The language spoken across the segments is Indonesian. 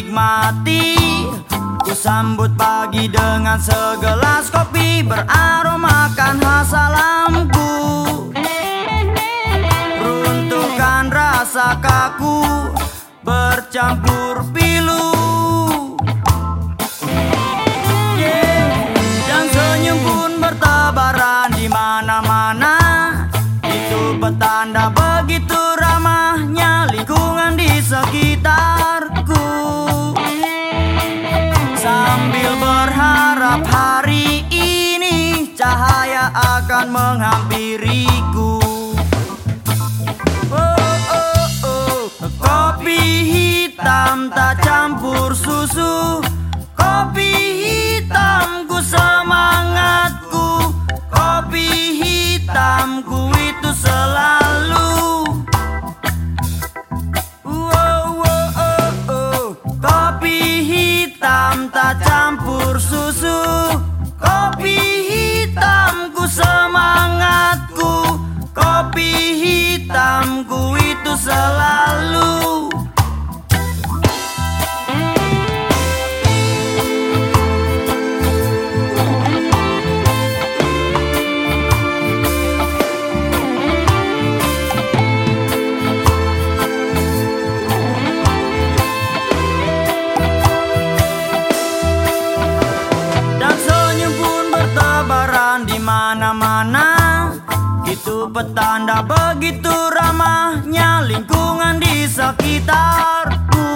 nikmati Ku sambut pagi dengan segelas kopi Beraromakan khas alamku Runtuhkan rasa kaku Bercampur pilu. Dan senyum pun bertebaran di mana-mana. Itu petanda begitu akan menghampiriku. Oh, oh, oh. Kopi hitam tak campur susu. Kopi hitamku semangatku. Kopi hitamku itu selalu. Wow, wow, oh, oh. Kopi hitam tak campur susu selalu Dan senyum pun bertebaran di mana-mana. Itu petanda begitu ramahnya lingkungan di sekitarku.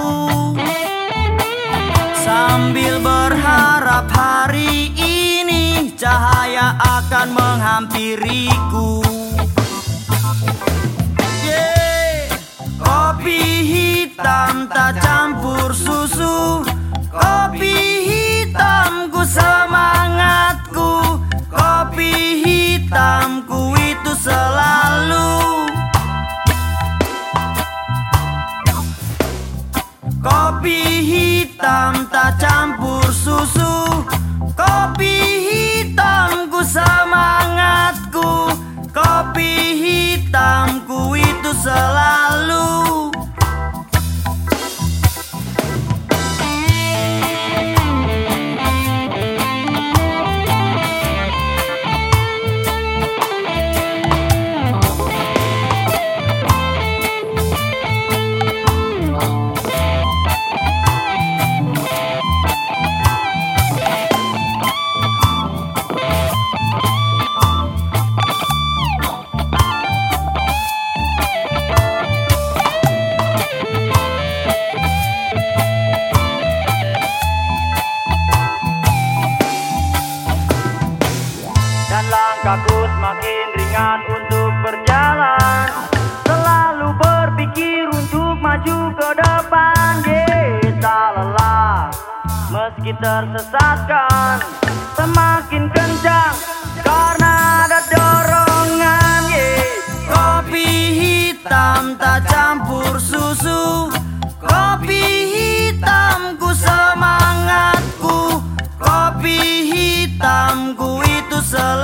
Sambil berharap hari ini cahaya akan menghampiriku Kopi hitam tak campur susu. Kopi Dan langkahku semakin ringan untuk berjalan. Selalu berpikir untuk maju ke depan. Yeah, tak lelah Meski tersesatkan. Semakin kencang Karena ada dorongan. Kopi hitam tak campur susu. Kopi hitamku semangatku. Kopi hitamku itu selalu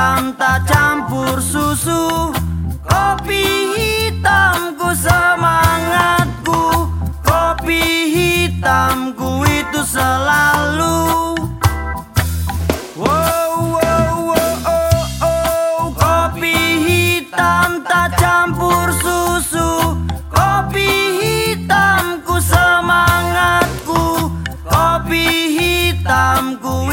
tak campur susu. Kopi hitamku semangatku. Kopi hitamku itu selalu. Wow, wow, wow, oh, oh. Kopi hitam tak campur susu. Kopi hitamku semangatku. Kopi hitamku